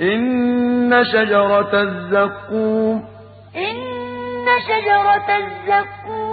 إن شجرة الزقوم إن شجرة الزقوم